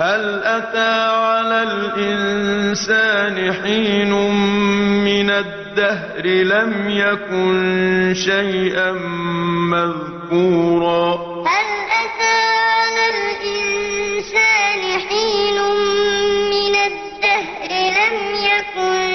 هَلْ أَتَىٰ عَلَى الْإِنسَانِ حِينٌ مِّنَ الدَّهْرِ لَمْ يَكُن شَيْئًا مَّذْكُورًا؟ هَلْ أَتَىٰ عَلَى الْإِنسَانِ حِينٌ مِّنَ الدَّهْرِ لَمْ يَكُن